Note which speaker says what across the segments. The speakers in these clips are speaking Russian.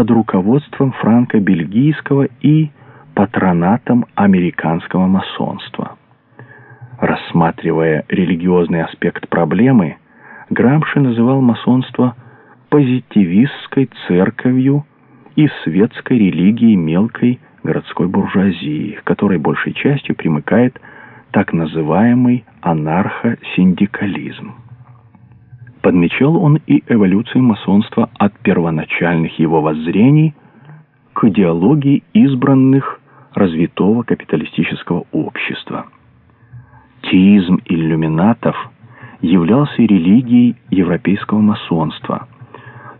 Speaker 1: под руководством франко-бельгийского и патронатом американского масонства. Рассматривая религиозный аспект проблемы, Грамши называл масонство позитивистской церковью и светской религией мелкой городской буржуазии, к которой большей частью примыкает так называемый анархосиндикализм. Подмечал он и эволюцию масонства от первоначальных его воззрений к идеологии избранных развитого капиталистического общества. Теизм иллюминатов являлся религией европейского масонства,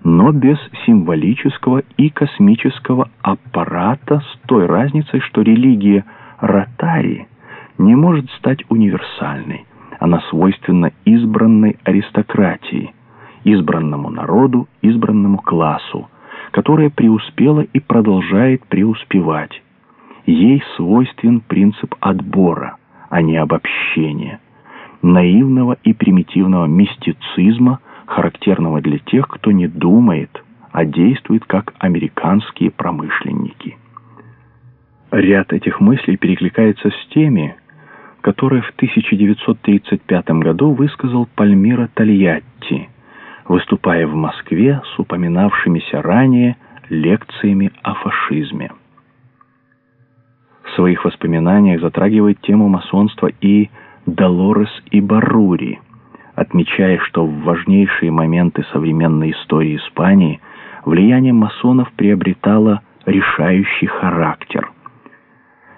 Speaker 1: но без символического и космического аппарата с той разницей, что религия Ротари не может стать универсальной. Она свойственна избранной аристократии, избранному народу, избранному классу, которая преуспела и продолжает преуспевать. Ей свойствен принцип отбора, а не обобщения, наивного и примитивного мистицизма, характерного для тех, кто не думает, а действует как американские промышленники. Ряд этих мыслей перекликается с теми, которые в 1935 году высказал Пальмира Тольятти, выступая в Москве с упоминавшимися ранее лекциями о фашизме. В своих воспоминаниях затрагивает тему масонства и Долорес и Барури, отмечая, что в важнейшие моменты современной истории Испании влияние масонов приобретало решающий характер –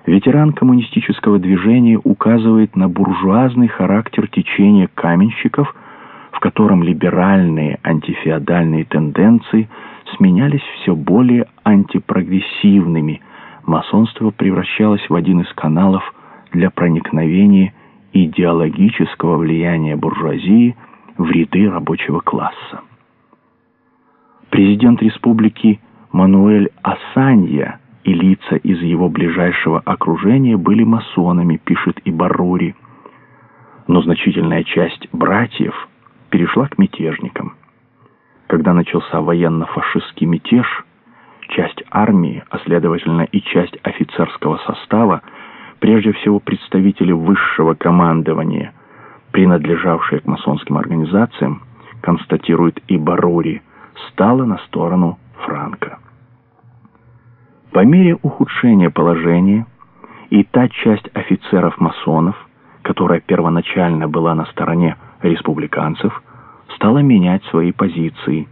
Speaker 1: Ветеран коммунистического движения указывает на буржуазный характер течения каменщиков, в котором либеральные антифеодальные тенденции сменялись все более антипрогрессивными. Масонство превращалось в один из каналов для проникновения идеологического влияния буржуазии в ряды рабочего класса. Президент республики Мануэль Асанья и лица из его ближайшего окружения были масонами, пишет и Барури. Но значительная часть братьев перешла к мятежникам. Когда начался военно-фашистский мятеж, часть армии, а следовательно и часть офицерского состава, прежде всего представители высшего командования, принадлежавшие к масонским организациям, констатирует и Барури, стала на сторону Франка. По мере ухудшения положения и та часть офицеров-масонов, которая первоначально была на стороне республиканцев, стала менять свои позиции,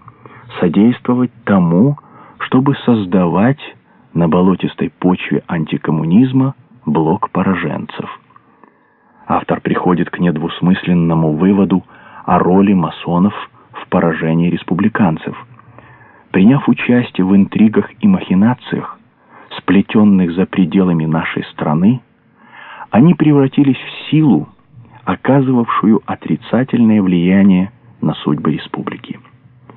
Speaker 1: содействовать тому, чтобы создавать на болотистой почве антикоммунизма блок пораженцев. Автор приходит к недвусмысленному выводу о роли масонов в поражении республиканцев. Приняв участие в интригах и махинациях, сплетенных за пределами нашей страны, они превратились в силу, оказывавшую отрицательное влияние на судьбы республики.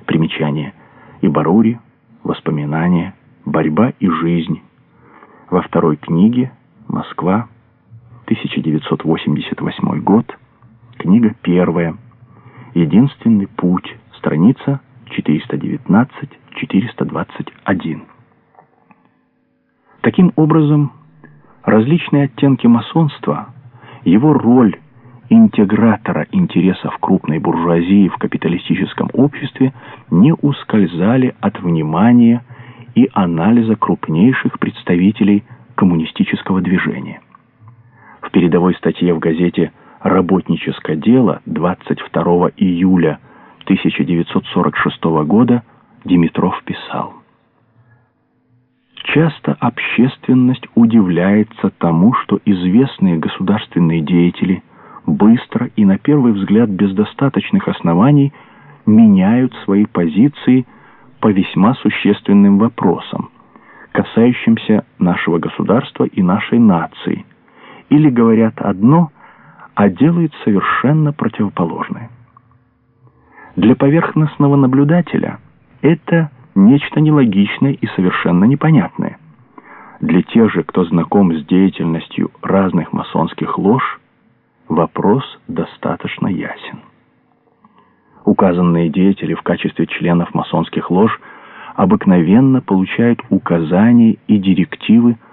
Speaker 1: Примечание. Ибарури, воспоминания, борьба и жизнь. Во второй книге «Москва», 1988 год, книга первая, «Единственный путь», страница 419-421. Таким образом, различные оттенки масонства, его роль интегратора интересов крупной буржуазии в капиталистическом обществе не ускользали от внимания и анализа крупнейших представителей коммунистического движения. В передовой статье в газете «Работническое дело» 22 июля 1946 года Димитров писал Часто общественность удивляется тому, что известные государственные деятели быстро и на первый взгляд без достаточных оснований меняют свои позиции по весьма существенным вопросам, касающимся нашего государства и нашей нации, или говорят одно, а делают совершенно противоположное. Для поверхностного наблюдателя это – нечто нелогичное и совершенно непонятное. Для тех же, кто знаком с деятельностью разных масонских лож, вопрос достаточно ясен. Указанные деятели в качестве членов масонских лож обыкновенно получают указания и директивы